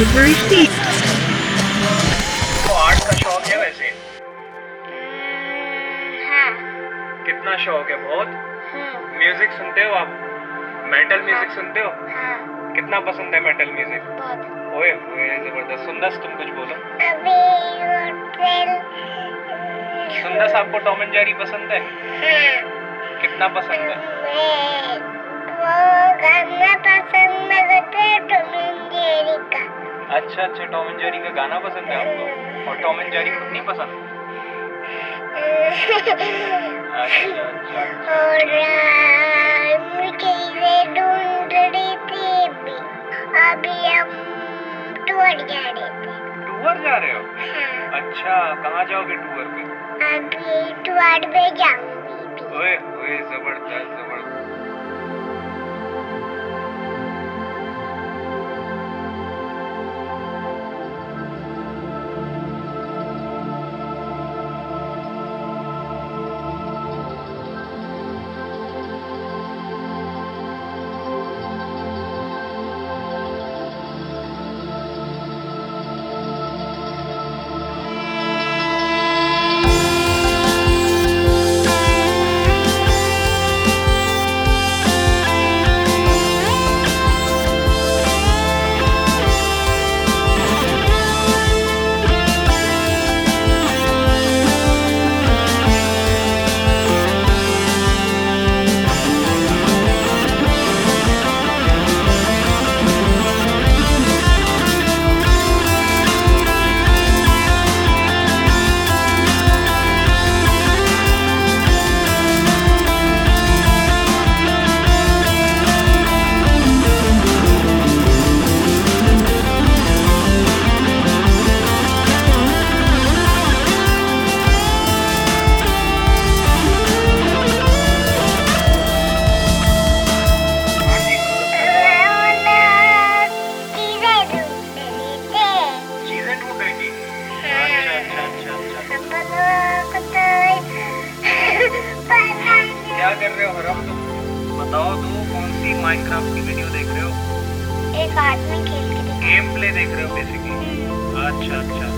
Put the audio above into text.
Art کا شوق ہے کتنا شوق ہے بہت۔ میوزک سنتے ہو آپ؟ میٹل میوزک سنتے ہو؟ کتنا پسند ہے میٹل میوزک زبردست۔ سندس تم کچھ بولو۔ سندس آپ کو ٹام اینڈ جیری پسند ہے؟ کتنا پسند ہے؟ وہ گانا پسند ٹام اینڈ جیری اچھا اچھا ٹام اینڈ جیری کا گانا پسند ہے آپ کو؟ اور ٹام اینڈ جیری خود نہیں پسند؟ ٹور جا رہے ہو؟ اچھا کہاں جاؤ گے ٹور پہ؟ ٹور پہ جاؤں گی۔ زبردست زبردست۔ مائنڈ کرافٹ کی ویڈیو دیکھ رہے ہو؟ ایک آدمی کھیل کے گیم پلے دیکھ رہے ہو بیسکلی اچھا اچھا